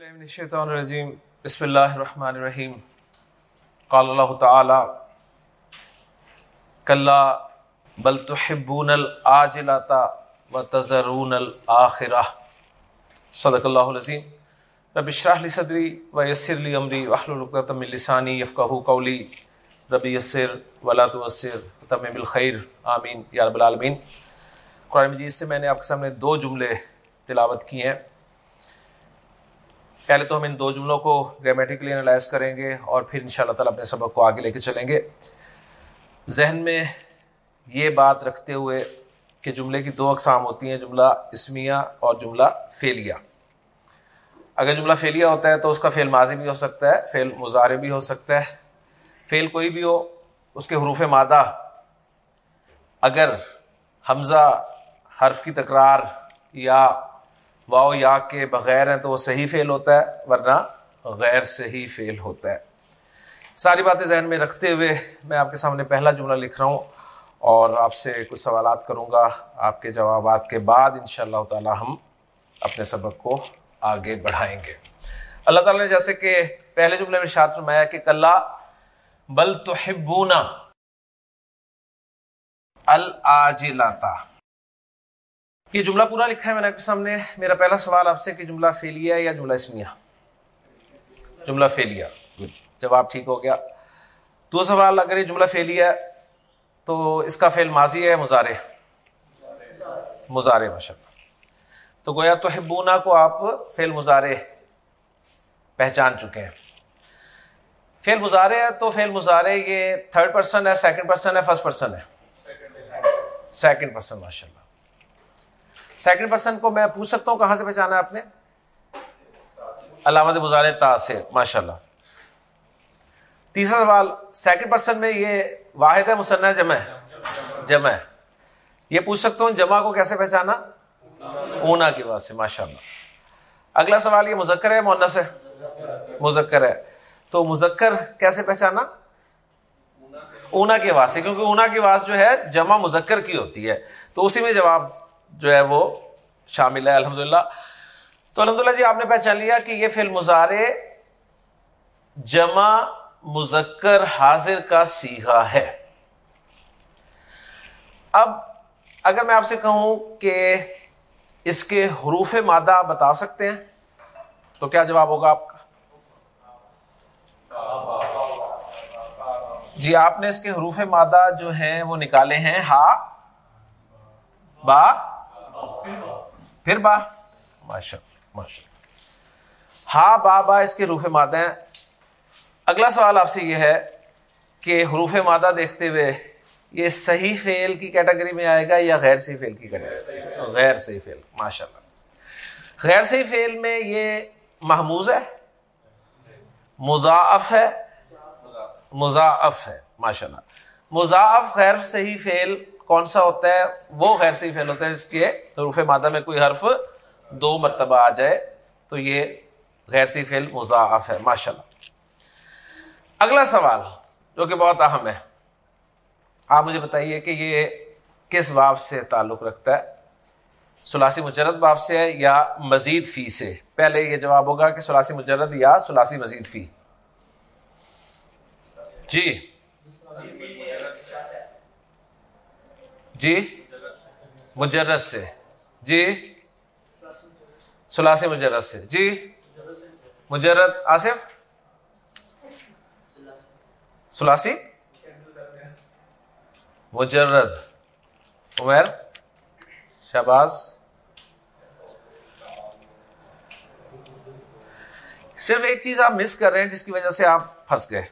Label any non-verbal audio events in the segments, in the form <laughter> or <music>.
بالله من الشيطان الرجيم بسم الله الرحمن الرحيم قال الله تعالى كلا بل تحبون العاجلة وتذرون الآخرة صدق الله العظيم رب اشرح لي صدري ويسر لي امري واحلل عقدة من لساني يفقهوا قولي رب يسر ولا تعسر وتمم بالخير آمين يا رب العالمين قرآن مجید سے میں نے آپ کے سامنے دو جملے تلاوت کیے ہیں۔ پہلے تو ہم ان دو جملوں کو گرامیٹیکلی انالائز کریں گے اور پھر ان شاء اللہ تعالیٰ اپنے سبق کو آگے لے کے چلیں گے۔ ذہن میں یہ بات رکھتے ہوئے کہ جملے کی دو اقسام ہوتی ہیں، جملہ اسمیہ اور جملہ فیلیا اگر جملہ فیلیا ہوتا ہے تو اس کا فیل ماضی بھی ہو سکتا ہے فیل مظاہرے بھی ہو سکتا ہے۔ فیل کوئی بھی ہو، اس کے حروف مادہ۔ اگر حمزہ حرف کی تکرار یا واؤ یا کے بغیر ہیں تو وہ صحیح فیل ہوتا ہے، ورنہ غیر صحیح فیل ہوتا ہے۔ ساری باتیں ذہن میں رکھتے ہوئے میں آپ کے سامنے پہلا جملہ لکھ رہا ہوں اور آپ سے کچھ سوالات کروں گا۔ آپ کے جوابات کے بعد ان شاء اللہ تعالی ہم اپنے سبق کو آگے بڑھائیں گے۔ اللہ تعالیٰ نے جیسے کہ پہلے جملے میں شاد فرمایا کہ کل بل تو الجلاتا یہ جملہ پورا لکھا ہے میں نے آپ کے سامنے۔ میرا پہلا سوال آپ سے کہ جملہ فیلیا یا جملہ اسمیا؟ جملہ فیلیا۔ جواب ٹھیک ہو گیا۔ دو سوال، اگر یہ جملہ فیلیا ہے تو اس کا فیل ماضی ہے مزارے مزارے ماشاء اللہ تو گویا تو ہبونا کو آپ فیل مزارے پہچان چکے ہیں۔ فیل مزارے ہے تو فیل مزارے یہ تھرڈ پرسن ہے سیکنڈ پرسن ہے فرسٹ پرسن ہے۔ سیکنڈ پرسن ماشاء اللہ سیکنڈ پرسن کو میں پوچھ سکتا ہوں کہاں سے پہچانا ہے آپ نے؟ علامت مظاہر تا سے ماشاء اللہ تیسرا سوال سیکنڈ پرسن میں یہ واحد ہے مسنہ جمع جمع یہ پوچھ سکتا ہوں جمع کو کیسے پہچانا؟ اونا کی بات سے ماشاء اللہ اگلا سوال، یہ مذکر ہے مونس ہے؟ مذکر ہے۔ تو مذکر کیسے پہچانا؟ اونا کی آواز سے، کیونکہ اونا کی آواز جو ہے، جمع مذکر کی ہوتی ہے۔ تو اسی میں جواب جو ہے وہ شامل ہے الحمد للہ تو الحمد للہ جی آپ نے پہچان لیا کہ یہ فلم مظاہرے جمع مذکر حاضر کا سیگا ہے۔ اب اگر میں آپ سے کہوں کہ اس کے حروف مادہ آپ بتا سکتے ہیں، تو کیا جواب ہوگا آپ کا؟ جی آپ نے اس کے حروف مادہ جو ہیں وہ نکالے ہیں، ہا، با پھر با، ماشاء ماشاء ہا با با، اس کے حروف مادہ ہیں۔ اگلا سوال آپ سے یہ ہے کہ حروف مادہ دیکھتے ہوئے یہ صحیح فیل کی کیٹیگری میں آئے گا یا غیر صحیح فیل کی کیٹیگری غیر صحیح فیل ماشاء اللہ۔ غیر صحیح فیل میں یہ محموز ہے؟ مضاعف ہے؟ مضاعف ہے، ماشاء اللہ۔ مضاعف غیر صحیح فیل کون سا ہوتا ہے؟ وہ غیر صحیح فیل ہوتا ہے، جس کے حروف مادہ میں کوئی حرف دو مرتبہ آ جائے، تو یہ غیر صحیح فیل مضاعف ہے ماشاء اللہ اگلا سوال، جو کہ بہت اہم ہے۔ آپ مجھے بتائیے کہ یہ کس باب سے تعلق رکھتا ہے؟ سلاسی مجرد باب سے ہے یا مزید فی سے؟ پہلے یہ جواب ہوگا کہ سلاسی مجرد یا سلاسی مزید فی۔ جی۔ جی؟ مجرد سے۔ جی؟ سلاسی مجرد سے۔ جی؟ مجرد، آصف؟ سلاسی مجرد۔ عمیر شہباز؟ صرف ایک چیز آپ مس کر رہے ہیں جس کی وجہ سے آپ پھنس گئے۔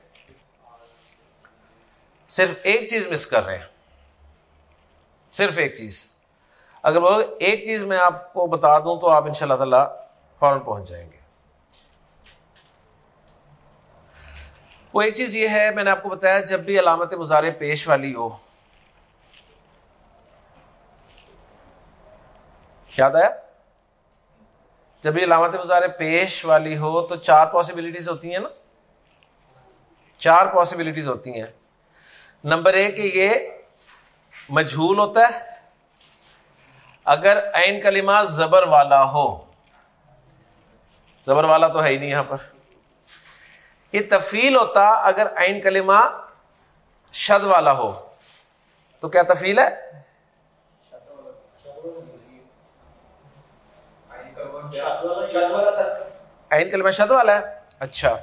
صرف ایک چیز مس کر رہے ہیں۔ صرف ایک چیز۔ اگر وہ ایک چیز میں آپ کو بتا دوں تو آپ ان شاء اللہ تعالی فوراً پہنچ جائیں گے۔ وہ ایک چیز یہ ہے، میں نے آپ کو بتایا جب بھی علامت مظاہرے پیش والی ہو۔ یاد آیا؟ جب بھی علامت مظاہرے پیش والی ہو تو چار پاسبلٹیز ہوتی ہیں نا۔ چار پاسبلٹیز ہوتی ہیں۔ نمبر ایک یہ مجھول ہوتا ہے۔ اگر عین کلمہ زبر والا ہو۔ زبر والا تو ہے ہی نہیں یہاں پر۔ یہ تفیل ہوتا اگر عین کلمہ شد والا ہو۔ تو کیا تفیل ہے؟ عین کلمہ شد والا ہے۔ اچھا۔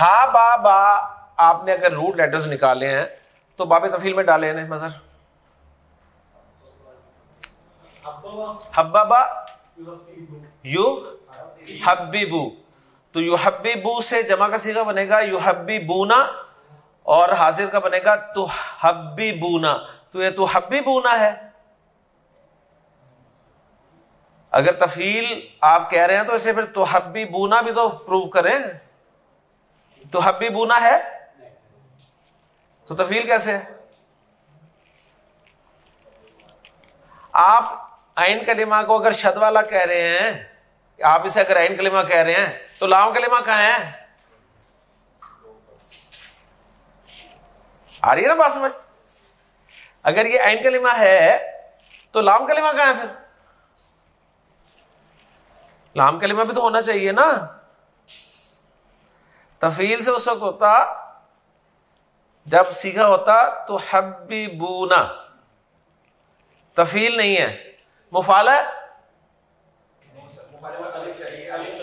ہا با با آپ نے اگر روٹ لیٹرز نکالے ہیں تو باب تفیل میں ڈالے ہیں مظہر۔ حبابا یو حبیبو۔ تو یو حبیبو سے جمع کا سیگا بنے گا، یو حبی بونا اور حاضر کا بنے گا، تو حبی بونا تو یہ تو حبی بونا ہے۔ اگر تفیل آپ کہہ رہے ہیں تو اسے پھر تو حبی بونا بھی تو پروو کریں۔ تو حبی بونا ہے۔ تو تفیل کیسے ہے؟ آپ عین کلمہ کو اگر شد والا کہہ رہے ہیں، آپ اسے اگر عین کلمہ کہہ رہے ہیں، تو لام کلمہ کہاں ہے؟ آ رہی ہے نا بات سمجھ؟ اگر یہ عین کلمہ ہے، تو لام کلمہ کہاں ہے پھر؟ لام کلمہ بھی تو ہونا چاہیے نا۔ تفیل سے اس وقت ہوتا جب سیکھا ہوتا تو حبی بونا تفیل نہیں ہے۔ مفالا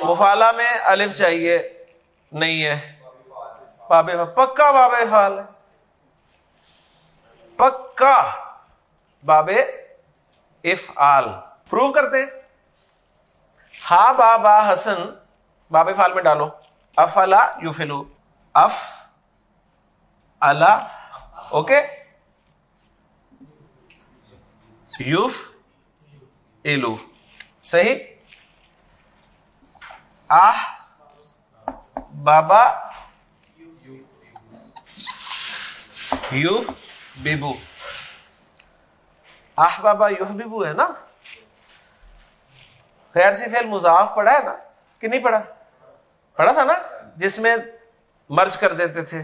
مفالا میں الف چاہیے، نہیں ہے۔ باب پکا باب فال پکا باب اف آل پروو کرتے ہا بابا حسن، باب فال میں ڈالو۔ اف اللہ یو فلو اف اللہ اوکے یوف ایلو صحیح آہ بابا یوف بیبو آہ بابا یوف بیبو ہے نا خیر سی فیل مضاف پڑھا ہے نا کہ نہیں پڑھا پڑھا تھا نا جس میں مرج کر دیتے تھے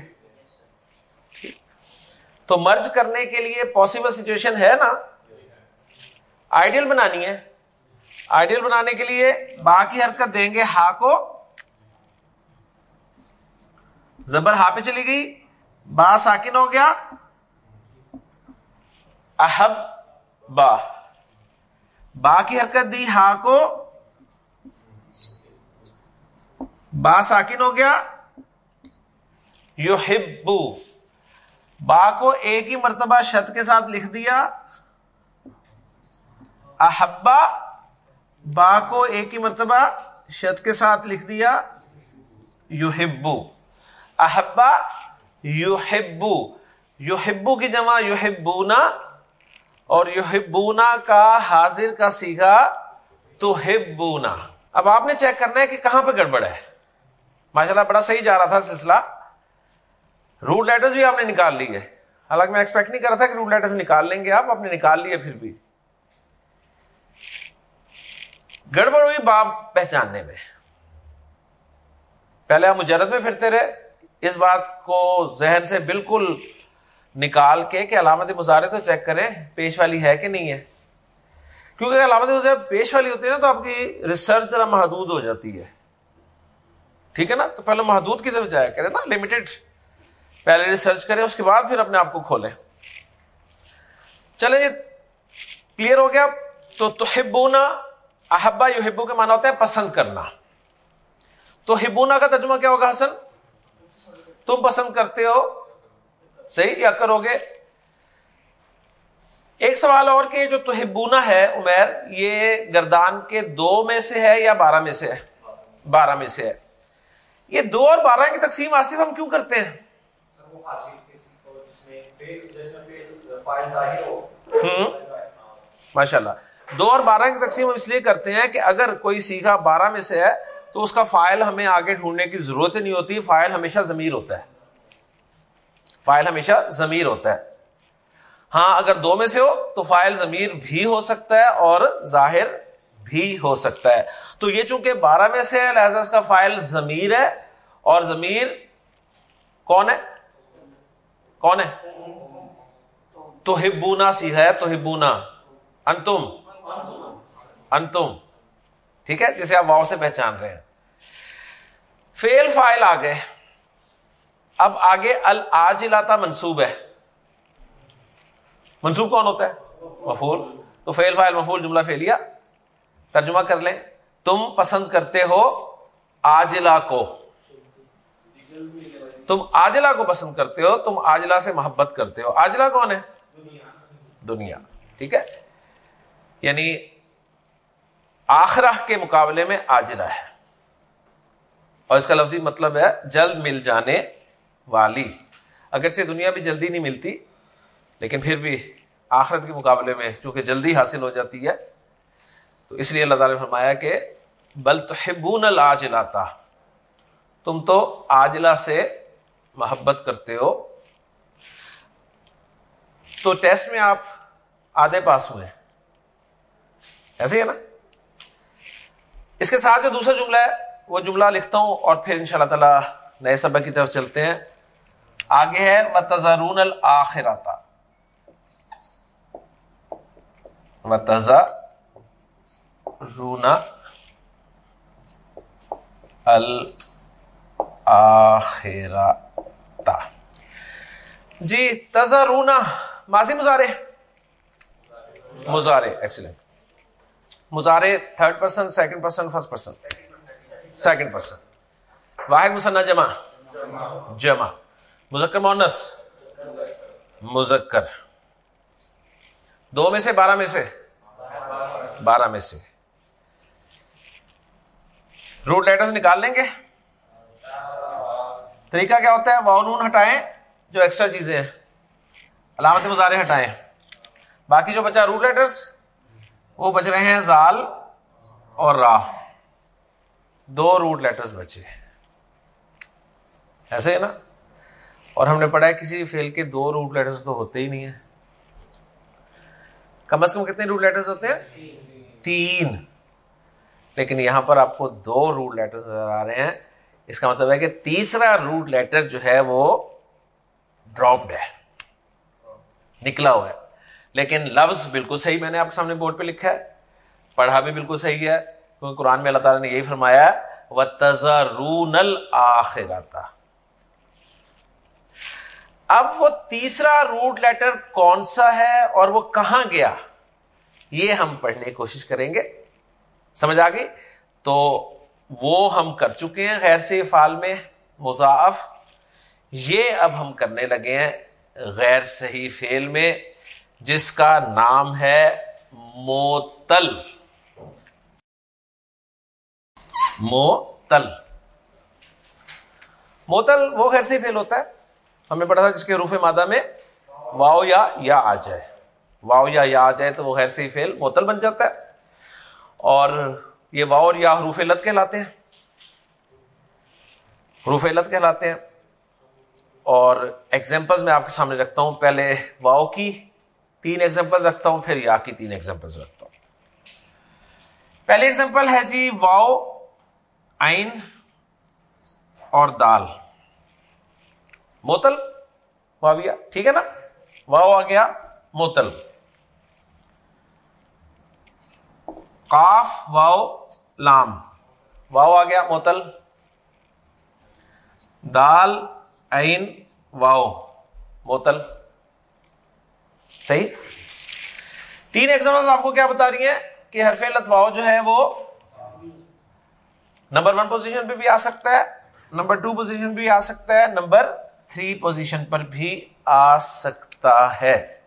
تو مرج کرنے کے لیے پاسبل سچویشن ہے نا؟ آئیڈیل بنانی ہے۔ آئیڈیل بنانے کے لیے با کی حرکت دیں گے ہا کو۔ زبر ہا پہ چلی گئی۔ با ساکن ہو گیا۔ احب با۔ با کی حرکت دی ہا کو۔ با ساکن ہو گیا۔ یو ہبو با کو ایک ہی مرتبہ شت کے ساتھ لکھ دیا۔ احبا، با کو ایک ہی مرتبہ شت کے ساتھ لکھ دیا۔ یو ہبو احبا یو ہبو یو ہبو کی جمع یو ہبونا اور یو ہبونا کا حاضر کا سیکھا تو ہبونا اب آپ نے چیک کرنا ہے کہ کہاں پہ گڑبڑ ہے۔ ماشاء اللہ بڑا صحیح جا رہا تھا سلسلہ۔ روٹ لیٹرز بھی آپ نے نکال لی ہے حالانکہ میں ایکسپیکٹ نہیں کر رہا تھا کہ روٹ لیٹرز نکال لیں گے آپ آپ نے نکال لیے پھر بھی۔ گڑبڑ ہوئی باپ پہچاننے میں۔ پہلے آپ مجرد میں پھرتے رہے۔ اس بات کو ذہن سے بالکل نکال کے کہ علامت مظاہرے تو چیک کریں، پیش والی ہے کہ نہیں ہے۔ کیونکہ علامت مظاہر پیش والی ہوتی ہے نا، تو آپ کی ریسرچ ذرا محدود ہو جاتی ہے۔ ٹھیک ہے نا؟ تو پہلے محدود کی طرف جایا کریں نا لمیٹڈ پہلے ریسرچ کریں، اس کے بعد پھر اپنے آپ کو کھولیں۔ چلے کلیئر ہو گیا؟ تو تحبونا، احبا یو ہبو کے مانا ہوتا ہے پسند کرنا۔ تو ہبونا کا ترجمہ کیا ہوگا حسن؟ تم پسند کرتے ہو۔ صحیح؟ یا کرو گے؟ ایک سوال اور کہ جو تو ہبونا ہے، عمیر، یہ گردان کے دو میں سے ہے یا بارہ میں سے ہے؟ بارہ میں سے ہے۔ یہ دو اور بارہ کی تقسیم آصف ہم کیوں کرتے ہیں؟ ماشاء اللہ دو اور بارہ کی تقسیم ہم اس لیے کرتے ہیں کہ اگر کوئی سیکھا بارہ میں سے ہے، تو اس کا فائل ہمیں آگے ڈھونڈنے کی ضرورت نہیں ہوتی۔ فائل ہمیشہ ضمیر ہوتا ہے۔ فائل ہمیشہ ضمیر ہوتا ہے۔ ہاں اگر دو میں سے ہو، تو فائل ضمیر بھی ہو سکتا ہے اور ظاہر بھی ہو سکتا ہے۔ تو یہ چونکہ بارہ میں سے ہے، لہذا اس کا فائل ضمیر ہے۔ اور ضمیر کون ہے؟ کون ہے؟ تو ہبونا سی ہے تو ہبونا انتم۔ انتم۔ ٹھیک ہے؟ جسے آپ واؤ سے پہچان رہے ہیں۔ فیل فائل آگے اب آگے آج لاتا منصوب ہے۔ منصوب کون ہوتا ہے؟ مفول تو فیل فائل مفول جملہ فیلیا ترجمہ کر لیں۔ تم پسند کرتے ہو آجلا کو۔ تم آجلا کو پسند کرتے ہو، تم آجلا سے محبت کرتے ہو۔ آجلا کون ہے؟ دنیا۔ ٹھیک ہے؟ یعنی آخرہ کے مقابلے میں آجلا ہے۔ اور اس کا لفظی مطلب ہے جلد مل جانے والی۔ اگرچہ دنیا بھی جلدی نہیں ملتی، لیکن پھر بھی آخرت کے مقابلے میں چونکہ جلدی حاصل ہو جاتی ہے، تو اس لیے اللہ تعالیٰ نے فرمایا کہ بل تو ہبون تم تو آجلا سے محبت کرتے ہو۔ تو ٹیسٹ میں آپ آدھے پاس ہوئے۔ ایسے ہی ہے نا۔ اس کے ساتھ جو دوسرا جملہ ہے، وہ جملہ لکھتا ہوں اور پھر ان شاء اللہ تعالی نئے سبق کی طرف چلتے ہیں۔ آگے ہے و تزارون الآخراتا و تزا رونا الآخراتا جی تزا رونا ماضی مزارے مزارے ایکسیلنٹ مزارے third person second person first person second person واحد مسنا جمع۔ جمع۔ مذکر مونس مذکر۔ دو میں سے، بارہ میں سے۔ بارہ میں سے۔ روٹ لیٹرز نکال لیں گے۔ طریقہ کیا ہوتا ہے؟ واؤنون ہٹائیں جو ایکسٹرا چیزیں ہیں۔ علامت مظاہرے ہٹائیں۔ باقی جو بچا روٹ لیٹرز وہ بچ رہے ہیں زال اور راہ دو روٹ لیٹرز بچے۔ ایسے ہے نا؟ اور ہم نے پڑھا ہے کسی فیل کے دو روٹ لیٹرز تو ہوتے ہی نہیں ہیں۔ کم از کم کتنے روٹ لیٹرز ہوتے ہیں؟ تین۔ لیکن یہاں پر آپ کو دو روٹ لیٹرز نظر آ رہے ہیں۔ اس کا مطلب ہے کہ تیسرا روٹ لیٹر جو ہے وہ ڈراپڈ ہے۔ نکلا ہوا ہے۔ لیکن لفظ بالکل صحیح میں نے آپ کے سامنے بورڈ پہ لکھا ہے۔ پڑھا بھی بالکل صحیح ہے۔ کیونکہ قرآن میں اللہ تعالیٰ نے یہی فرمایا و تزا رون اب وہ تیسرا روٹ لیٹر کون سا ہے اور وہ کہاں گیا؟ یہ ہم پڑھنے کی کوشش کریں گے۔ سمجھ آ گئی؟ تو وہ ہم کر چکے ہیں غیر سے فال میں مضاف یہ اب ہم کرنے لگے ہیں غیر صحیح فیل میں، جس کا نام ہے موتل۔ موتل۔ موتل وہ خیر سے فیل ہوتا ہے۔ ہمیں پڑھا تھا جس کے روف مادہ میں واؤ یا یا آ جائے۔ واؤ یا یا آ جائے تو وہ خیر سے فیل موتل بن جاتا ہے۔ اور یہ واؤ اور یا حروف لت کہلاتے ہیں۔ حروف لت کہلاتے ہیں۔ اور ایگزامپل میں آپ کے سامنے رکھتا ہوں۔ پہلے واؤ کی تین ایگزامپل رکھتا ہوں، پھر یا کی تین ایگزامپل رکھتا ہوں۔ پہلی ایگزامپل ہے جی واؤ آئن اور دال۔ موتل واویا ٹھیک ہے نا؟ واؤ آ گیا، موتل۔ کاف واؤ لام۔ واؤ آ گیا موتل دال، عین واؤ موتل صحیح؟ تین ایگزامپل آپ کو کیا بتا رہی ہیں کہ حرف واؤ جو ہے وہ نمبر ون پوزیشن پہ بھی آ سکتا ہے، نمبر ٹو پوزیشن بھی آ سکتا ہے، نمبر تھری پوزیشن پر بھی آ سکتا ہے۔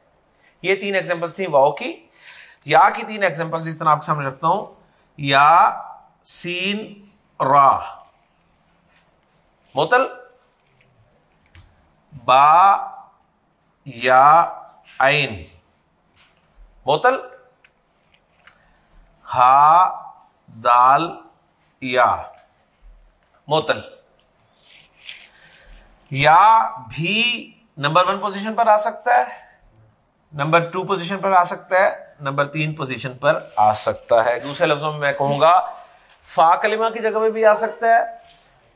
یہ تین ایگزامپل تھیں واؤ کی۔ یا کی تین ایگزامپل اس طرح آپ کے سامنے رکھتا ہوں، یا، سین، را۔ موتل با، یا این موتل ہا، دال، یا۔ موتل یا بھی نمبر ون پوزیشن پر آ سکتا ہے۔ نمبر ٹو پوزیشن پر آ سکتا ہے، نمبر تین پوزیشن پر آ سکتا ہے۔ دوسرے لفظوں میں میں کہوں گا، فا کلمہ کی جگہ پہ بھی آ سکتا ہے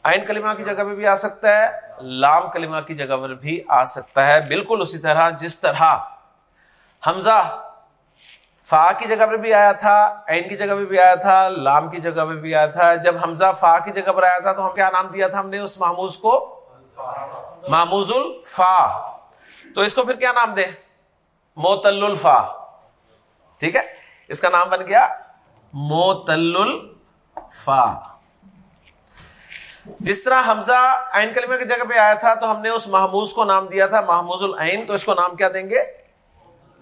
آئن کلمہ کی جگہ پہ بھی آ سکتا ہے، لام کلمہ کی جگہ پر بھی آ سکتا ہے۔ بالکل اسی طرح جس طرح حمزہ فا کی جگہ پہ بھی آیا تھا، عین کی جگہ پہ بھی آیا تھا، لام کی جگہ پہ بھی آیا تھا۔ جب حمزہ فا کی جگہ پر آیا تھا تو ہم کیا نام دیا تھا ہم نے اس محموز کو؟ محموز الفا۔ تو اس کو پھر کیا نام دے موتل الفا ٹھیک ہے؟ اس کا نام بن گیا موتل الفا جس طرح حمزہ عین کلمہ کی جگہ پہ آیا تھا تو ہم نے اس محموز کو نام دیا تھا، محموز العین، تو اس کو نام کیا دیں گے؟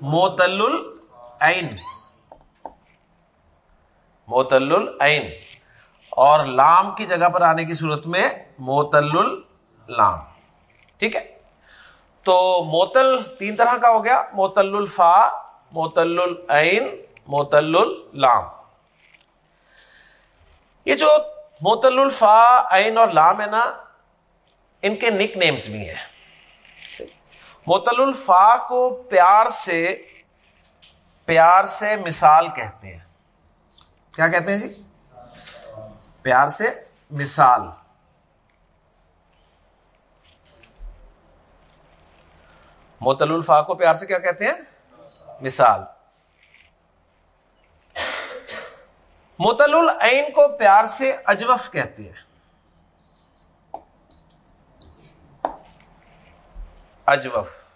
موتل موتل العین اور لام کی جگہ پر آنے کی صورت میں موتل لام ٹھیک ہے؟ تو موتل تین طرح کا ہو گیا، موتل الفا، موتل العین، موتل لام یہ جو موتل الفا، عین اور لام ہے نا، ان کے نک نیمز بھی ہیں۔ موتل الفا کو پیار سے پیار سے مثال کہتے ہیں۔ کیا کہتے ہیں جی؟ پیار سے مثال۔ موتل الفا کو پیار سے کیا کہتے ہیں؟ مثال۔ موتل العین کو پیار سے اجوف کہتے ہیں۔ اجوف۔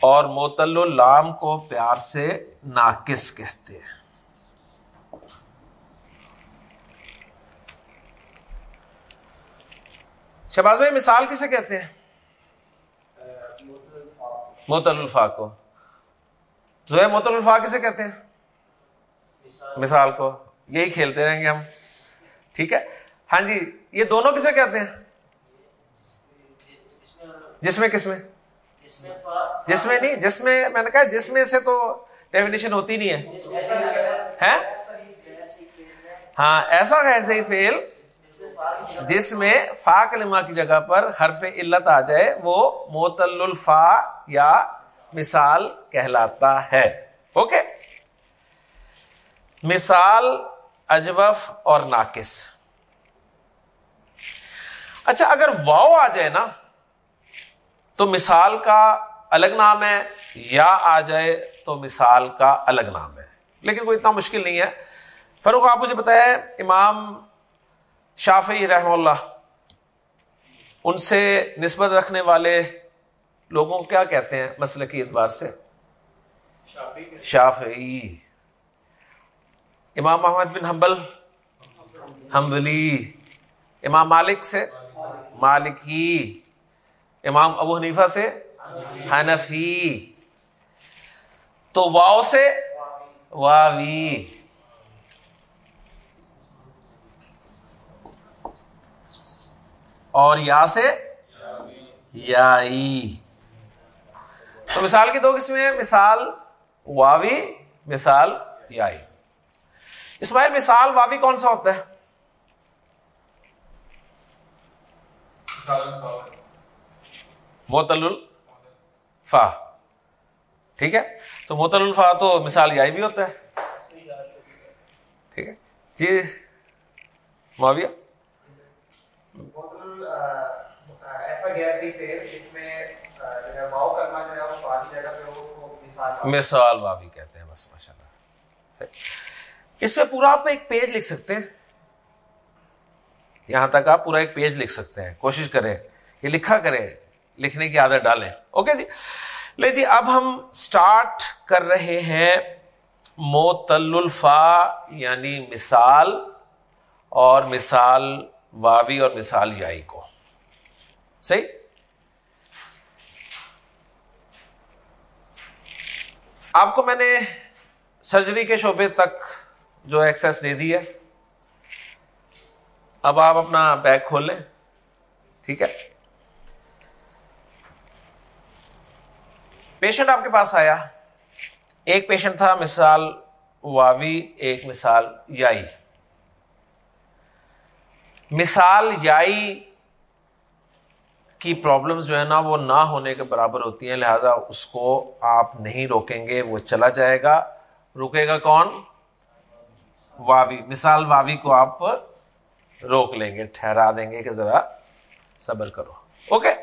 اور موتل اللام کو پیار سے ناقص کہتے ہیں۔ شہباز بھائی، مثال کسے کہتے ہیں؟ موتل الفا کو۔ جو موتل الفا کسے کہتے ہیں؟ مثال کو۔ یہی کھیلتے رہیں گے ہم۔ ٹھیک ہے؟ ہاں جی یہ دونوں کسے کہتے ہیں؟ جس میں کس میں؟ جس میں نہیں جس میں میں نے کہا جس میں سے تو ڈیفینیشن ہوتی نہیں ہے۔ ہاں ایسا غیر صحیح فیل جس میں فا کلمہ کی جگہ پر حرف علت آ جائے، وہ موتل الفا یا مثال کہلاتا ہے۔ اوکے؟ مثال اجوف اور ناقص۔ اچھا اگر واؤ آ جائے نا، تو مثال کا الگ نام ہے، یا آ جائے تو مثال کا الگ نام ہے۔ لیکن کوئی اتنا مشکل نہیں ہے۔ فروخ آپ مجھے بتایا امام شافی رحم اللہ ان سے نسبت رکھنے والے لوگوں کیا کہتے ہیں مسئلہ کی اعتبار سے؟ شافعی امام محمد بن حنبل حنبلی۔ امام مالک سے؟ مالکی۔ امام ابو حنیفہ سے؟ حنفی۔ تو واؤ سے؟ واوی۔ اور یا سے یائی۔ تو مثال کی دو قسمیں مثال واوی، مثال یائی۔ اسماعیل، مثال واوی کون سا ہوتا ہے؟ موتل الفا ٹھیک ہے؟ تو موتل الفا تو مثال یائی بھی ہوتا ہے۔ ٹھیک ہے؟ جی معاویہ۔ ایسا غیر فیل، اس میں واؤ کرنا جو ہے، وہ پانچ جگہ پہ مثال واوی کہتے ہیں، بس ماشاء اللہ اس میں پورا آپ ایک پیج لکھ سکتے ہیں۔ یہاں تک آپ پورا ایک پیج لکھ سکتے ہیں۔ کوشش کریں۔ یہ لکھا کریں۔ لکھنے کی عادت ڈالیں۔ اوکے جی؟ لے جی اب ہم اسٹارٹ کر رہے ہیں موتل الفا یعنی مثال، اور مثال واوی اور مثال یائی کو۔ صحیح؟ آپ کو میں نے سرجری کے شعبے تک جو ایکسس دے دی ہے، اب آپ اپنا بیگ کھول لیں۔ ٹھیک ہے۔ پیشنٹ آپ کے پاس آیا۔ ایک پیشنٹ تھا، مثال واوی، ایک مثال یائی۔ مثال یائی کی پرابلمز جو ہے نا وہ نہ ہونے کے برابر ہوتی ہیں، لہذا اس کو آپ نہیں روکیں گے، وہ چلا جائے گا۔ رکے گا کون؟ واوی۔ مثال واوی کو آپ روک لیں گے، ٹھہرا دیں گے کہ ذرا صبر کرو۔ اوکے؟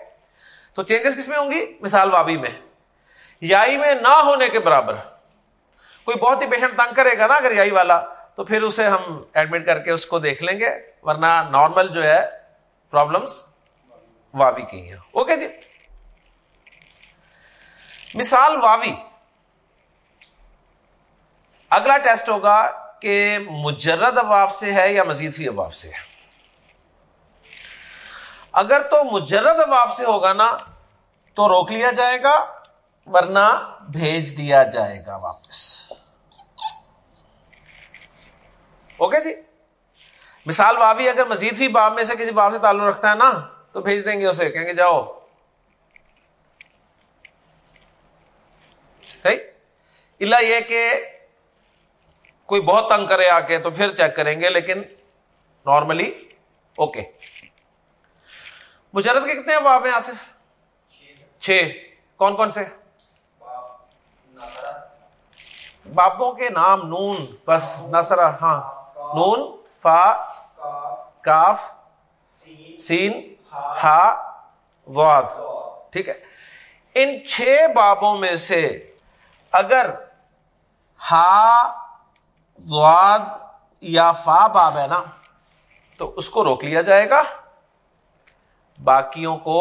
تو چینجز کس میں ہوں گی؟ مثال واوی میں۔ یائی میں نہ ہونے کے برابر۔ کوئی بہت ہی پیشنٹ تنگ کرے گا نا اگر یہی والا، تو پھر اسے ہم ایڈمٹ کر کے اس کو دیکھ لیں گے۔ ورنہ نارمل جو ہے پرابلمس واوی کی ہیں۔ اوکے جی۔ مثال واوی۔ اگلا ٹیسٹ ہوگا کہ مجرد اباب سے ہے یا مزید فی اباب سے ہے۔ اگر تو مجرد اباب سے ہوگا نا، تو روک لیا جائے گا، ورنہ بھیج دیا جائے گا واپس۔ اوکے جی۔ مثال واوی، اگر مزید فی باب میں سے کسی باب سے تعلق رکھتا ہے نا، تو بھیج دیں گے اسے، کہیں گے جاؤ۔ اللہ یہ کہ کوئی بہت تنگ کرے آ کے تو پھر چیک کریں گے، لیکن نارملی اوکے مجرد کے کتنے باب ہیں، آصف؟ چھ۔ کون کون سے؟ بابوں کے نام، نون۔ بس نسرا ہاں۔ نون، فا کاف سین ہا واد ٹھیک ہے۔ ان چھ بابوں میں سے اگر ہا واد یا فا باب ہے نا تو اس کو روک لیا جائے گا باقیوں کو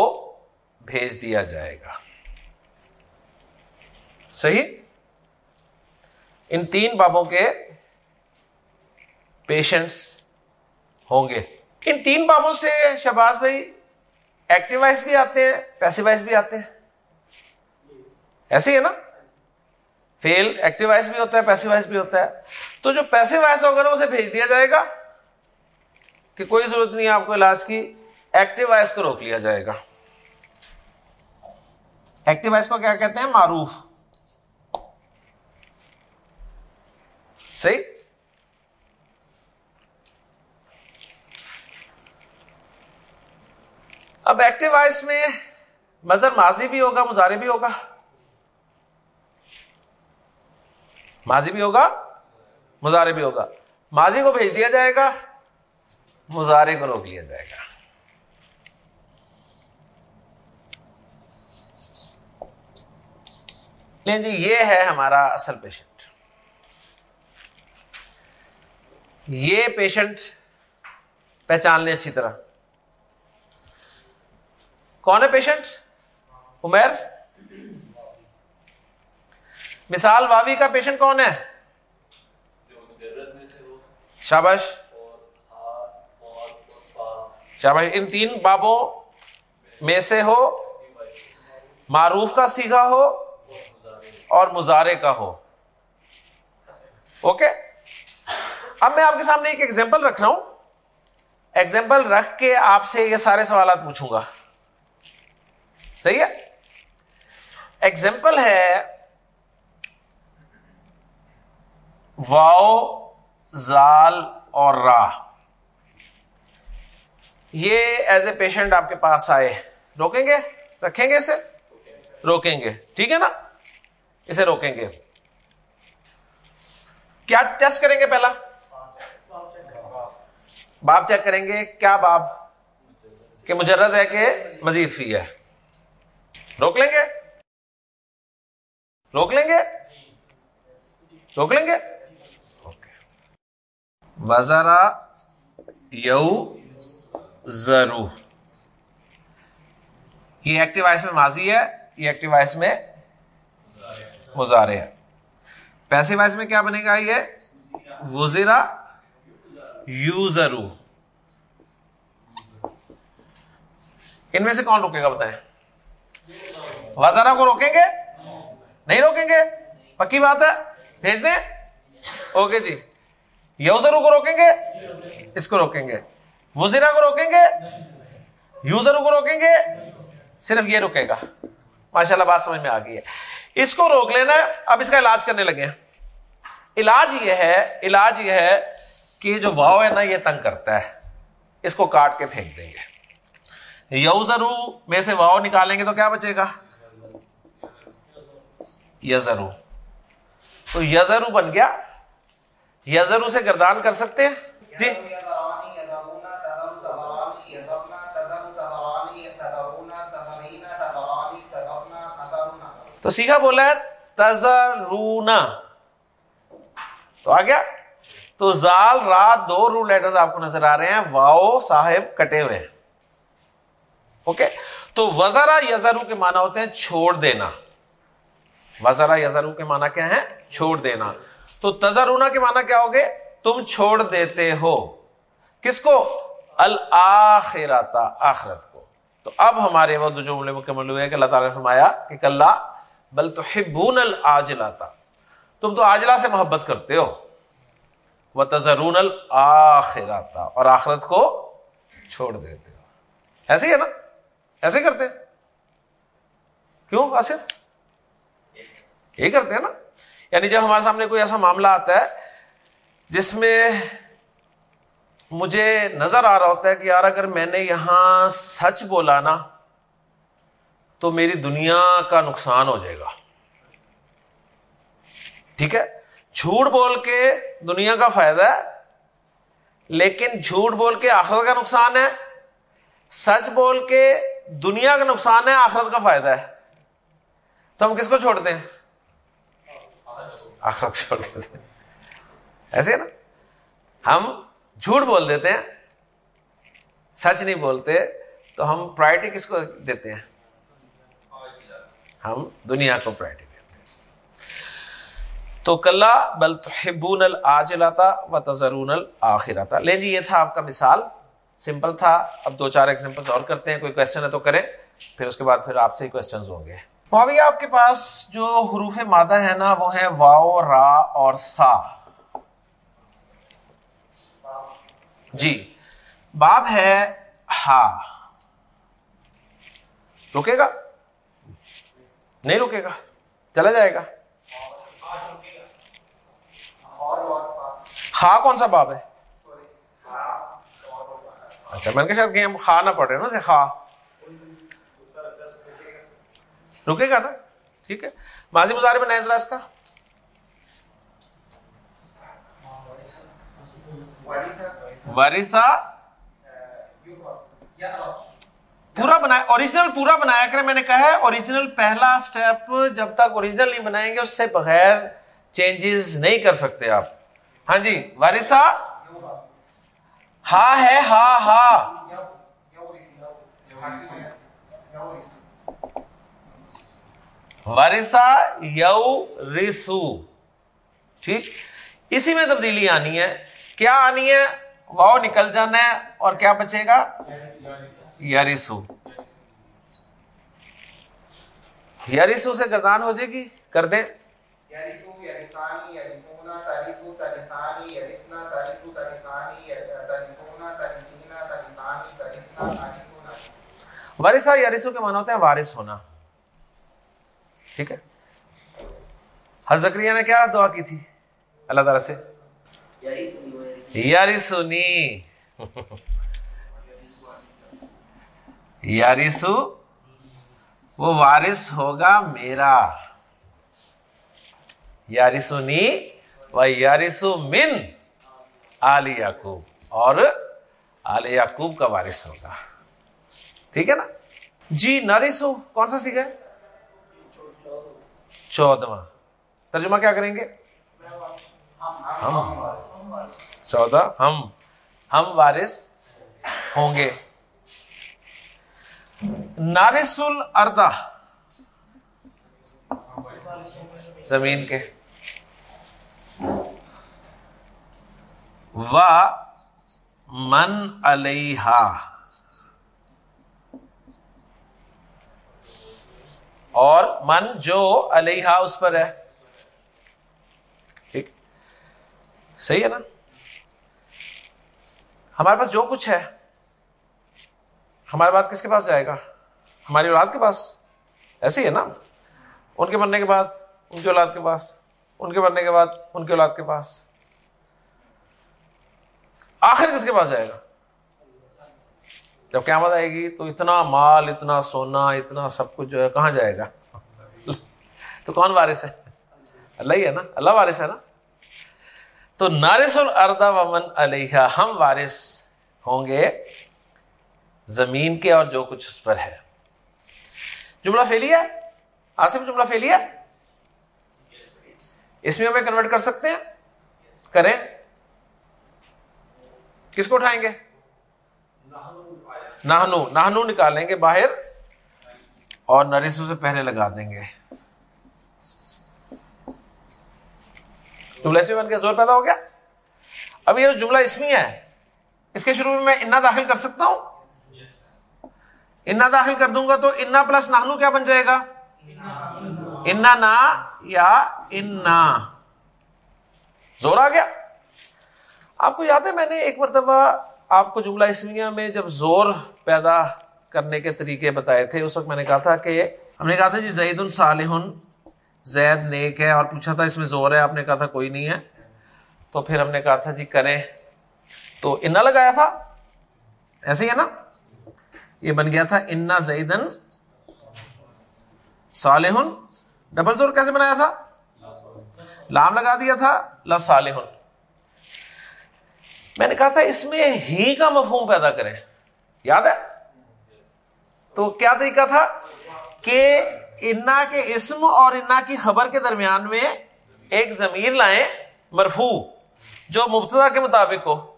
بھیج دیا جائے گا۔ صحیح؟ ان تین بابوں کے پیشنٹس ہوں گے۔ ان تین بابوں سے شہباز بھائی ایکٹیو وائز بھی آتے ہیں پیسو وائز بھی آتے ہیں۔ ایسے ہی ہے نا؟ فیل ایکٹیو وائز بھی ہوتا ہے پیسو وائز بھی ہوتا ہے۔ تو جو پیسے وائز ہوگا نا، اسے بھیج دیا جائے گا کہ کوئی ضرورت نہیں، آپ کو علاج کی ایکٹیو وائز کو روک لیا جائے گا۔ ایکٹیو وائز کو کیا کہتے ہیں؟ معروف۔ صحیح؟ اب ایکٹیو وائس میں مظہر ماضی بھی ہوگا، مظاہرے بھی ہوگا۔ ماضی بھی ہوگا، مظاہرے بھی ہوگا۔ ماضی کو بھیج دیا جائے گا، مظاہرے کو روک لیا جائے گا۔ جی یہ ہے ہمارا اصل پیشنٹ یہ پیشنٹ پہچان لیں اچھی طرح۔ کون ہے پیشنٹ عمیر مثال واوی کا پیشنٹ کون ہے؟ شابش شابش ان تین بابوں میں سے ہو، معروف کا سیکھا ہو اور مظاہرے کا ہو۔ اوکے اب میں آپ کے سامنے ایک ایگزامپل رکھ رہا ہوں۔ ایگزامپل رکھ کے آپ سے یہ سارے سوالات پوچھوں گا۔ صحیح ہے؟ ایگزامپل ہے واؤ زال اور را۔ یہ ایز اے پیشنٹ آپ کے پاس آئے۔ روکیں گے؟ رکھیں گے اسے؟ روکیں گے۔ ٹھیک ہے نا؟ اسے روکیں گے۔ کیا ٹیسٹ کریں گے پہلا؟ باپ چیک کریں گے۔ کیا باپ؟ کہ مجرد ہے کہ مزید فی ہے۔ روک لیں گے؟ روک لیں گے؟ روک لیں گے؟ وزرا یو زرو۔ یہ ایکٹیو وائس میں ماضی ہے، یہ ایکٹیو وائس میں مظاہرے ہے۔ پیسے وائس میں کیا بنے گا یہ؟ وزرا یو زرو۔ ان میں سے کون روکے گا بتائیں؟ وزارہ کو روکیں گے؟ نہیں روکیں گے؟ پکی بات ہے؟ بھیج دیں؟ اوکے جی۔ یوزرو کو روکیں گے؟ اس کو روکیں گے۔ وزیرا کو روکیں گے؟ یوزرو کو روکیں گے؟ صرف یہ روکے گا۔ ماشاء اللہ بات سمجھ میں آ گئی ہے۔ اس کو روک لینا ہے۔ اب اس کا علاج کرنے لگے علاج یہ ہے، علاج یہ ہے کہ جو واؤ ہے نا، یہ تنگ کرتا ہے۔ اس کو کاٹ کے پھینک دیں گے۔ یوزرو میں سے واؤ نکالیں گے تو کیا بچے گا؟ یزرو۔ تو یزرو بن گیا۔ یزرو سے گردان کر سکتے ہیں؟ جی۔ تو سیکھا بولا ہے تزرونا تو آ گیا۔ تو زال، رات، دو رول لیٹرز آپ کو نظر آ رہے ہیں۔ واؤ صاحب کٹے ہوئے ہیں۔ اوکے۔ تو وزرا یزرو کے معنی ہوتے ہیں چھوڑ دینا۔ وزرا یزرو کے معنی کیا ہے چھوڑ دینا۔ تو تزرونا کے معنی کیا ہوگے؟ تم چھوڑ دیتے ہو۔ کس کو؟ الآخرتا، آخرت کو۔ تو اب ہمارے وہ دو جملے مکمل ہوئے کہ اللہ تعالیٰ نے فرمایا کہ کل بل تو ہبون تم تو آجلا سے محبت کرتے ہو۔ وہ تزرون الآخرتا۔ اور آخرت کو چھوڑ دیتے ہو۔ ایسے ہی ہے نا؟ ایسے ہی کرتے کیوں؟ آصف؟ یہی کرتے ہیں نا؟ یعنی جب ہمارے سامنے کوئی ایسا معاملہ آتا ہے جس میں مجھے نظر آ رہا ہوتا ہے کہ یار اگر میں نے یہاں سچ بولا نا تو میری دنیا کا نقصان ہو جائے گا۔ ٹھیک ہے؟ جھوٹ بول کے دنیا کا فائدہ ہے، لیکن جھوٹ بول کے آخرت کا نقصان ہے۔ سچ بول کے دنیا کا نقصان ہے، آخرت کا فائدہ ہے۔ تو ہم کس کو چھوڑتے ہیں؟ آخرت چھوڑ دیتے ہیں۔ ایسے نا؟ ہم جھوٹ بول دیتے ہیں، سچ نہیں بولتے، تو ہم پرائرٹی کس کو دیتے ہیں؟ ہم دنیا کو پرائرٹی دیتے ہیں۔ تو کل بل تحبون العاجلتا و تذرون الاخرتا لے جی یہ تھا آپ کا مثال۔ سمپل تھا۔ اب دو چار ایگزامپل اور کرتے ہیں، کوئی کوشچن ہے تو کریں، پھر اس کے بعد پھر آپ سے ہی کوشچنز ہوں گے۔ وہاں آپ کے پاس جو حروف مادہ ہے نا وہ ہے واؤ را اور سا۔ جی۔ باب ہے ہا۔ رکے گا؟ نہیں رکے گا۔ چلا جائے گا۔ ہا کون سا باب ہے؟ اچھا میں نے شاید کہ ہم خا نہ پڑھ رہے نا سے خا رکے گا نا؟ ٹھیک ہے۔ ماضی مظاہرے میں نئے اجلاس کا پورا بنایا اوریجنل پورا بنایا کریں، میں نے کہا ہے اوریجنل پہلا سٹیپ جب تک اوریجنل نہیں بنائیں گے، اس سے بغیر چینجز نہیں کر سکتے آپ۔ ہاں جی وارثا ہا ہے ہا ہا وارثا یو ریسو ٹھیک؟ اسی میں تبدیلی آنی ہے۔ کیا آنی ہے؟ واؤ نکل جانا ہے اور کیا بچے گا؟ یاریسو یاریسو سے گردان ہو جائے گی؟ کر دیں۔ وارثا یاریسو کے معنی ہوتے ہیں وارث ہونا۔ ٹھیک ہے۔ حضکریہ نے کیا دعا کی تھی؟ اللہ تعالیٰ سے؟ یاری سنی یاریسو وہ وارث ہوگا میرا۔ یاری سنی و یاریسو من آل یعقوب۔ اور آل یعقوب کا وارث ہوگا۔ ٹھیک ہے نا؟ جی نارسو کون سا سیکھا چودواں۔ ترجمہ کیا کریں گے؟ ہم۔ چودہ۔ ہم۔ ہم وارث ہوں گے۔ نارس الردا زمین کے۔ و من علیہ اور من جو علیہ اس پر ہے۔ ٹھیک۔ صحیح ہے نا؟ ہمارے پاس جو کچھ ہے، ہمارے بات کس کے پاس جائے گا؟ ہماری اولاد کے پاس۔ ایسے ہی ہے نا؟ ان کے مرنے کے بعد، ان کی اولاد کے پاس۔ ان کے مرنے کے بعد، ان کی اولاد کے پاس۔ آخر کس کے پاس جائے گا؟ جب قیامت آئے گی تو اتنا مال، اتنا سونا، اتنا سب کچھ جو ہے، کہاں جائے گا؟ تو کون وارث ہے؟ اللہ ہی ہے نا، اللہ وارث ہے نا۔ تو نارس الردا ومن علیہ ہم وارث ہوں گے زمین کے اور جو کچھ اس پر ہے۔ جملہ فیلیا آصف، جملہ فیلیا اس میں ہمیں کنورٹ کر سکتے ہیں؟ کریں۔ کس کو اٹھائیں گے؟ نہنو نہنو نکالیں گے باہر اور نریسو سے پہلے لگا دیں گے۔ جملہ اسمی بن کے زور پیدا ہو گیا؟ اب یہ جملہ اسمی ہے۔ اس کے شروع میں میں انا داخل کر سکتا ہوں؟ انا داخل کر دوں گا تو انا پلس نہنو کیا بن جائے گا؟ انا نا یا انا۔ زور آ گیا۔ آپ کو یاد ہے میں نے ایک مرتبہ آپ کو جملہ اسمیہ میں جب زور پیدا کرنے کے طریقے بتائے تھے۔ اس وقت میں نے کہا تھا کہ ہم نے کہا تھا جی زید الصالح زید نیک ہے۔ اور پوچھا تھا اس میں زور ہے، آپ نے کہا تھا کوئی نہیں ہے۔ تو پھر ہم نے کہا تھا جی کریں۔ تو انا لگایا تھا؟ ایسے ہی ہے نا؟ یہ بن گیا تھا انا زیدن صالح ڈبل زور کیسے بنایا تھا؟ لام لگا دیا تھا لالح میں نے کہا تھا اس میں ہی کا مفہوم پیدا کریں۔ یاد ہے؟ تو کیا طریقہ تھا کہ انا کے اسم اور انا کی خبر کے درمیان میں ایک ضمیر لائیں مرفو جو مبتدا کے مطابق ہو۔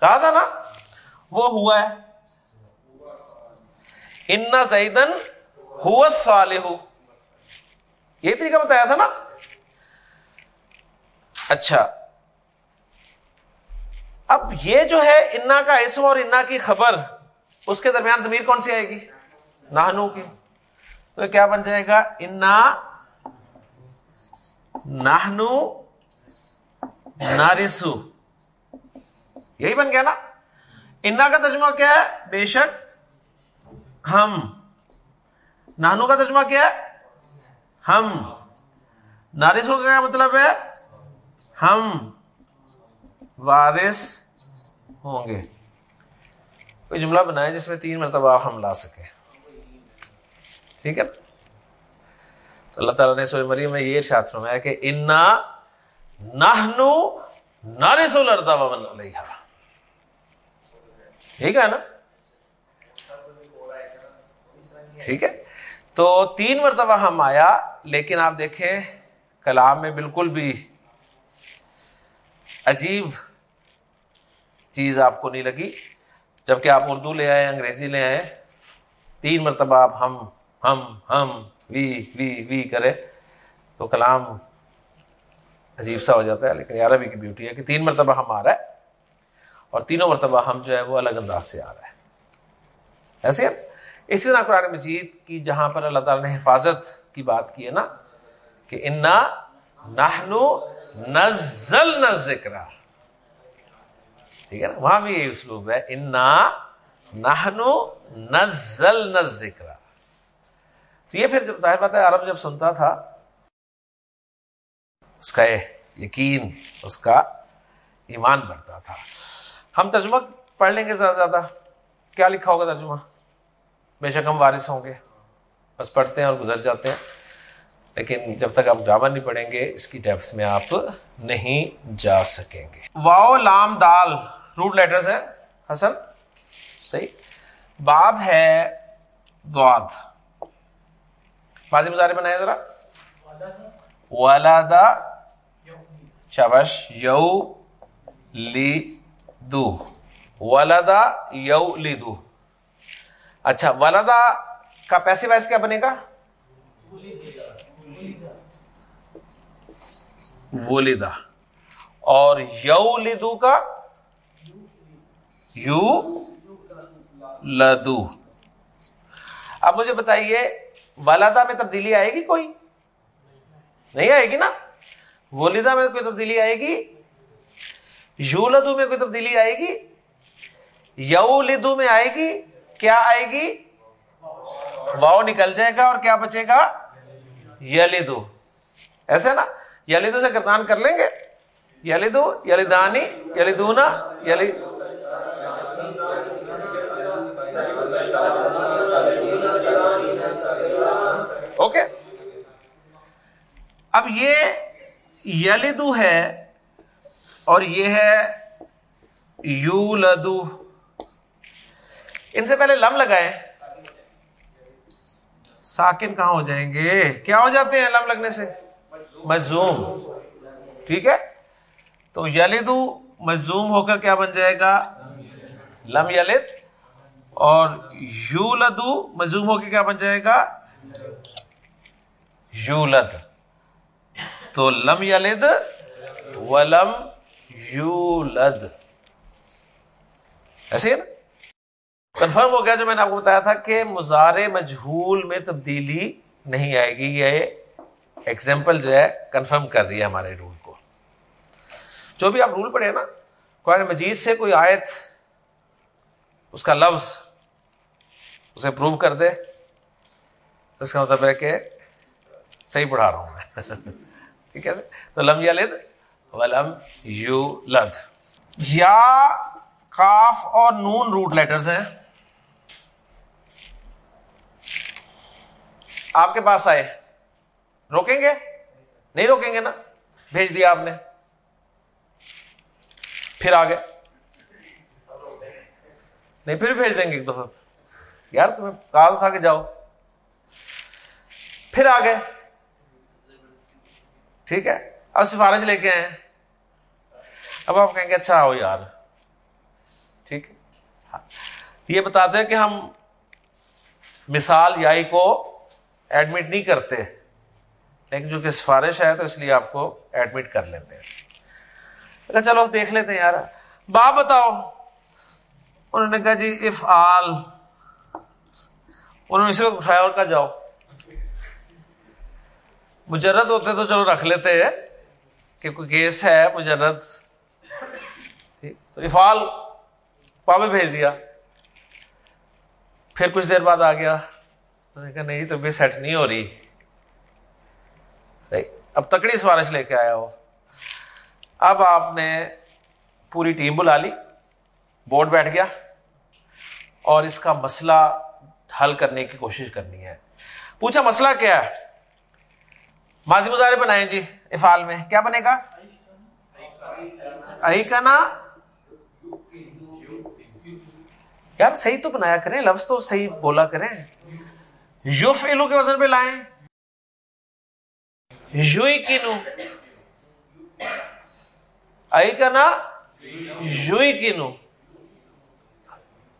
کہا تھا نا؟ وہ ہوا ہے۔ انا زیدن ہوا صالح یہ طریقہ بتایا تھا نا؟ اچھا۔ اب یہ جو ہے انا کا اسم اور انا کی خبر اس کے درمیان زمیر کون سی آئے گی؟ نہنو کی۔ تو کیا بن جائے گا؟ انا نہنو نارسو یہی بن گیا نا؟ انا کا ترجمہ کیا ہے؟ بے شک ہم۔ نہنو کا ترجمہ کیا ہے؟ ہم۔ نارسو کا کیا مطلب ہے؟ ہم۔ وارث ہوں گے۔ کوئی جملہ بنائے جس میں تین مرتبہ ہم لا سکیں۔ ٹھیک ہے؟ تو اللہ تعالیٰ نے سوئے مریم میں یہ ارشاد فرمایا کہ انا نہنو ومن علیہ ٹھیک ہے نا؟ ٹھیک ہے؟ تو تین مرتبہ ہم آیا، لیکن آپ دیکھیں کلام میں بالکل بھی عجیب چیز آپ کو نہیں لگی۔ جبکہ آپ اردو لے آئے انگریزی لے آئے تین مرتبہ آپ ہم ہم ہم، وی وی وی کرے تو کلام عجیب سا ہو جاتا ہے، لیکن عربی کی بیوٹی ہے کہ تین مرتبہ ہم آ رہا ہے اور تینوں مرتبہ ہم جو ہے وہ الگ انداز سے آ رہا ہے۔ ایسے اسی طرح قرآن مجید کی جہاں پر اللہ تعالیٰ نے حفاظت کی بات کی ہے نا کہ انا نہنو نزل نہ ذکر ٹھیک ہے نا؟ وہاں بھی یہی اسلوب ہے۔ انا نہنو نزل ذکر تو یہ پھر جب ظاہر بات ہے، عرب جب سنتا تھا، اس کا یقین، اس کا ایمان بڑھتا تھا۔ ہم ترجمہ پڑھ لیں گے زیادہ زیادہ۔ کیا لکھا ہوگا ترجمہ؟ بے شک ہم وارث ہوں گے۔ بس پڑھتے ہیں اور گزر جاتے ہیں۔ لیکن جب تک آپ ڈرامہ نہیں پڑھیں گے، اس کی ڈیپس میں آپ نہیں جا سکیں گے۔ واؤ لام دال۔ روٹ لیٹرز ہے حسن، صحیح۔ باب ہے واد ماضی مظاہرے بنائے ذرا۔ ولادا شابش یو لی دو۔ ولدا یو لی دو۔ اچھا ولدا کا پیسے ویسے کیا بنے گا؟ ولیدا اور یو لیدو کا یو لدو۔ اب مجھے بتائیے، والدہ میں تبدیلی آئے گی کوئی؟ نہیں آئے گی نا؟ ولیدہ میں کوئی تبدیلی آئے گی؟ یو لدو میں کوئی تبدیلی آئے گی؟ یو لدو میں آئے گی؟ کیا آئے گی؟ واؤ نکل جائے گا اور کیا بچے گا؟ یلدو۔ ایسے نا؟ یلدو سے کرتان کر لیں گے۔ یلدو، یلدانی، یلدونا، یلی اوکے؟ اب یہ یلدو ہے اور یہ ہے یو لدو ان سے پہلے لم لگائے ساکن کہاں ہو جائیں گے؟ کیا ہو جاتے ہیں لم لگنے سے؟ مزوم ٹھیک ہے؟ تو یلدو مزوم ہو کر کیا بن جائے گا؟ لم یلد۔ اور یو لدو مزوم ہو کے کیا بن جائے گا؟ یولد تو لم یلد ولم یولد ایسے نا؟ کنفرم ہو گیا جو میں نے آپ کو بتایا تھا کہ مزار مجہول میں تبدیلی نہیں آئے گی، یہ ایگزامپل جو ہے کنفرم کر رہی ہے ہمارے رول کو۔ جو بھی آپ رول پڑھے نا، قرآن مجید سے کوئی آیت، اس کا لفظ اسے پروو کر دے۔ تو اس کا مطلب ہے کہ صحیح پڑھا رہا ہوں میں۔ ٹھیک ہے تو لم یلد ولم یو لد یا کاف اور نون روٹ لیٹرز ہیں۔ آپ کے پاس آئے۔ روکیں گے؟ نہیں روکیں گے نا؟ بھیج دیا آپ نے۔ پھر آگے۔ نہیں، پھر بھیج دیں گے ایک دفعہ۔ یار، تمہیں کہاں آگے جاؤ۔ پھر آگے۔ ٹھیک ہے؟ اب سفارش لے کے آئے اب آپ کہیں گے اچھا آؤ یار۔ ٹھیک ہے؟ ہاں۔ یہ بتاتے ہیں کہ ہم مثال یائی کو ایڈمٹ نہیں کرتے۔ لیکن جو کہ سفارش ہے تو اس لیے آپ کو ایڈمٹ کر لیتے ہیں۔ اچھا، چلو دیکھ لیتے ہیں یار۔ باپ بتاؤ۔ انہوں نے کہا جی اف آل انہوں نے اسی وقت اٹھایا اور کہا جاؤ۔ مجرد ہوتے تو چلو رکھ لیتے ہیں کہ کوئی کیس ہے مجرد۔ تو افعال پاوے بھیج دیا۔ پھر کچھ دیر بعد آ گیا۔ نے کہا، نہیں تو بھی سیٹ نہیں ہو رہی۔ صحیح۔ اب تکڑی سفارش لے کے آیا ہو۔ اب آپ نے پوری ٹیم بلا لی۔ بورڈ بیٹھ گیا۔ اور اس کا مسئلہ حل کرنے کی کوشش کرنی ہے۔ پوچھا، مسئلہ کیا ہے؟ ماضی مظاہرے بنائیں جی افعال میں۔ کیا بنے گا؟ ائی کا نا یار صحیح تو بنایا کریں، لفظ تو صحیح بولا کریں۔ یو فیلو کے وزن پہ لائیں۔ یو کینو آئی کا نا یو کینو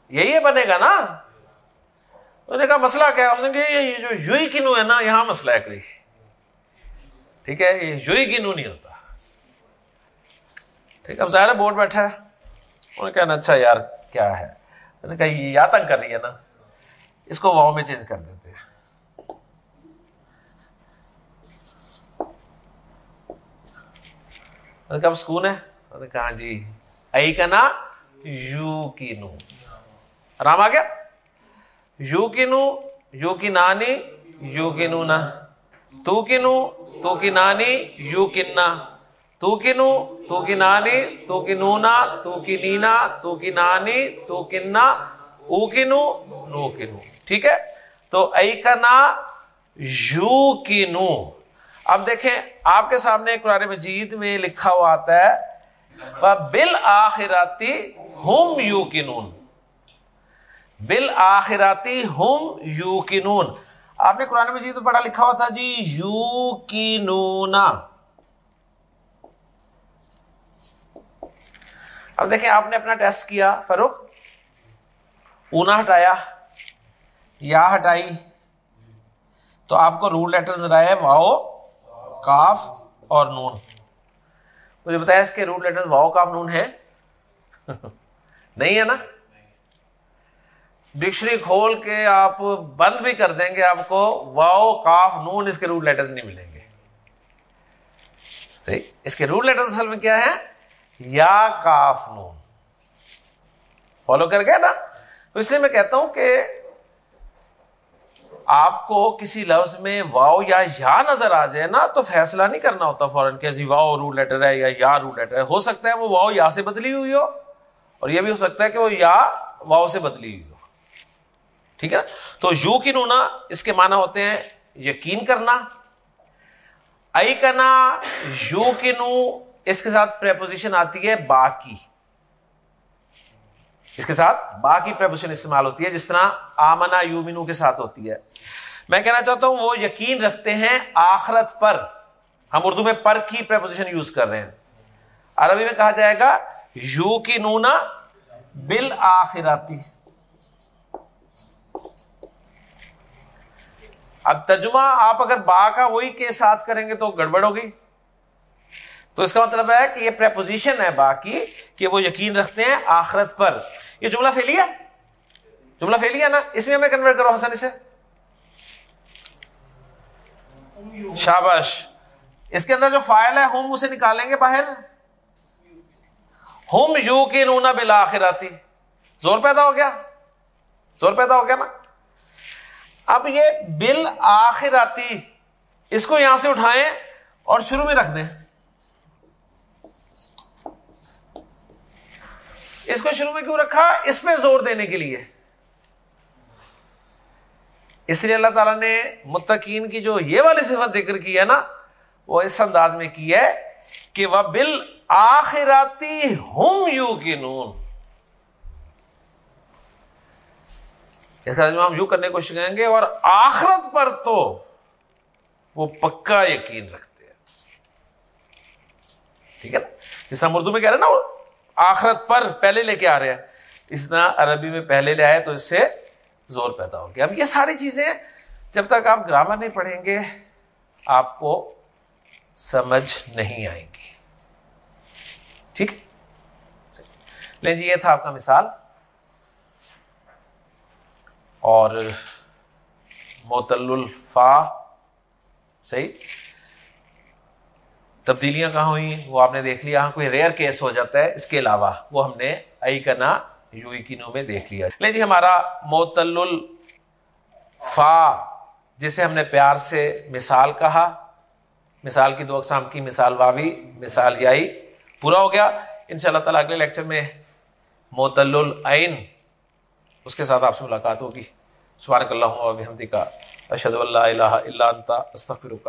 یہی بنے گا نا۔ انہوں نے کہا مسئلہ کیا؟ اس نے کہا یہ جو یو کینو ہے نا، یہاں مسئلہ ہے کوئی ٹھیک ہے؟ یہ یو کینو نہیں ہوتا۔ ٹھیک ہے، اب ظاہر بورڈ بیٹھا ہے۔ انہوں نے کہا اچھا یار، کیا ہے؟ انہوں نے کہا، یہ یا تنگ کر رہی ہے نا۔ اس کو واؤ میں چینج کر دیتے ہیں۔ کب سکون ہے؟ میں نے کہا ہاں جی۔ ائی کا نا، یو کی نو۔ آرام آ گیا؟ یو کی نو، یو کی نانی، یو کی نو نا۔ تو کی نو تو کی نانی یو کننا تو کی نو؟ تو کی نانی؟ تو کی نونا؟ تو کی نینا؟ تو کی نانی؟ تو کننا او کی نو؟ نو کی نو۔ ٹھیک ہے؟ تو ائی کا نا یو کی نو۔ اب دیکھیں، آپ کے سامنے قرآن مجید میں لکھا ہوا آتا ہے بل آخراتی ہوم یو کی نون بل آخراتی ہوم یو کی نون آپ نے قرآن مجید میں پڑھا لکھا ہوا تھا جی یو کی نونا اب دیکھیں آپ نے اپنا ٹیسٹ کیا فروخ اونا ہٹایا، یا ہٹائی۔ تو آپ کو رول لیٹر نظر آئے واؤ، کاف اور نون۔ مجھے بتایا اس کے روٹ لیٹر واؤ، کاف، نون ہے <laughs> نہیں ہے نا؟ ڈکشنری کھول کے آپ بند بھی کر دیں گے، آپ کو واؤ، کاف، نون اس کے روٹ لیٹرز نہیں ملیں گے۔ صحیح؟ اس کے روٹ لیٹر اصل میں کیا ہے یا، کاف، نون۔ فالو کر گیا نا؟ تو اس لیے میں کہتا ہوں کہ آپ کو کسی لفظ میں واؤ یا یا نظر آ جائے نا، تو فیصلہ نہیں کرنا ہوتا فوراً کہ جی واؤ روٹ لیٹر ہے یا یا روٹ لیٹر ہے۔ ہو سکتا ہے وہ واؤ یا سے بدلی ہوئی ہو اور یہ بھی ہو سکتا ہے کہ وہ یا واؤ سے بدلی ہوئی ہو۔ ٹھیک ہے تو یو کی نونا اس کے معنی ہوتے ہیں یقین کرنا۔ ائی کنا یو کی نو اس کے ساتھ پریپوزیشن آتی ہے با کی اس کے ساتھ با کی پریپوزیشن استعمال ہوتی ہے، جس طرح آمنا یومنو کے ساتھ ہوتی ہے۔ میں کہنا چاہتا ہوں، وہ یقین رکھتے ہیں آخرت پر۔ ہم اردو میں پر کی پریپوزیشن یوز کر رہے ہیں۔ عربی میں کہا جائے گا یو کی نونا بل آخراتی اب تجمہ آپ اگر با کا وہی کے ساتھ کریں گے تو گڑبڑ ہوگی۔ تو اس کا مطلب ہے کہ یہ پریپوزیشن ہے با کی کہ وہ یقین رکھتے ہیں آخرت پر۔ یہ جملہ فیلی ہے؟ جملہ فیلی ہے نا؟ اس میں ہمیں کنورٹ کرو حسن اسے۔ شابش اس کے اندر جو فائل ہے ہوم اسے نکالیں گے باہر۔ ہوم یو کی نونا بلا آخر آتی زور پیدا ہو گیا؟ زور پیدا ہو گیا نا؟ اب یہ بل آخر آتی اس کو یہاں سے اٹھائیں اور شروع میں رکھ دیں۔ اس کو شروع میں کیوں رکھا؟ اس پہ زور دینے کے لیے۔ اس لیے اللہ تعالیٰ نے متقین کی جو یہ والی صفت ذکر کی ہے نا، وہ اس انداز میں کی ہے کہ وہ بل آخراتی ہوں یو کی نون اس کا ہم یوں کرنے کی کوشش کریں گے، اور آخرت پر تو وہ پکا یقین رکھتے ہیں۔ ٹھیک ہے نا؟ جس طرح اردو میں کہہ رہے ہیں نا آخرت پر پہلے لے کے آ رہے ہیں۔ اس طرح عربی میں پہلے لے آئے تو اس سے زور پیدا ہو گیا۔ اب یہ ساری چیزیں جب تک آپ گرامر نہیں پڑھیں گے، آپ کو سمجھ نہیں آئیں گی۔ ٹھیک؟ لیں جی یہ تھا آپ کا مثال۔ اور معطل الفا صحیح؟ تبدیلیاں کہاں ہوئی وہ آپ نے دیکھ لیا کوئی ریئر کیس ہو جاتا ہے، اس کے علاوہ وہ ہم نے ائی کا نا یو نو میں دیکھ لیا۔ لیں جی ہمارا معطل الفا جسے ہم نے پیار سے مثال کہا، مثال کی دو اقسام کی، مثال واوی، مثال یائی، پورا ہو گیا۔ ان شاء اللہ تعالیٰ اگلے لیکچر میں معطل العین اس کے ساتھ آپ سے ملاقات ہوگی۔ سبارک اللہ حمدی کا اشد اللہ الہ اللہ انتا استغفرک۔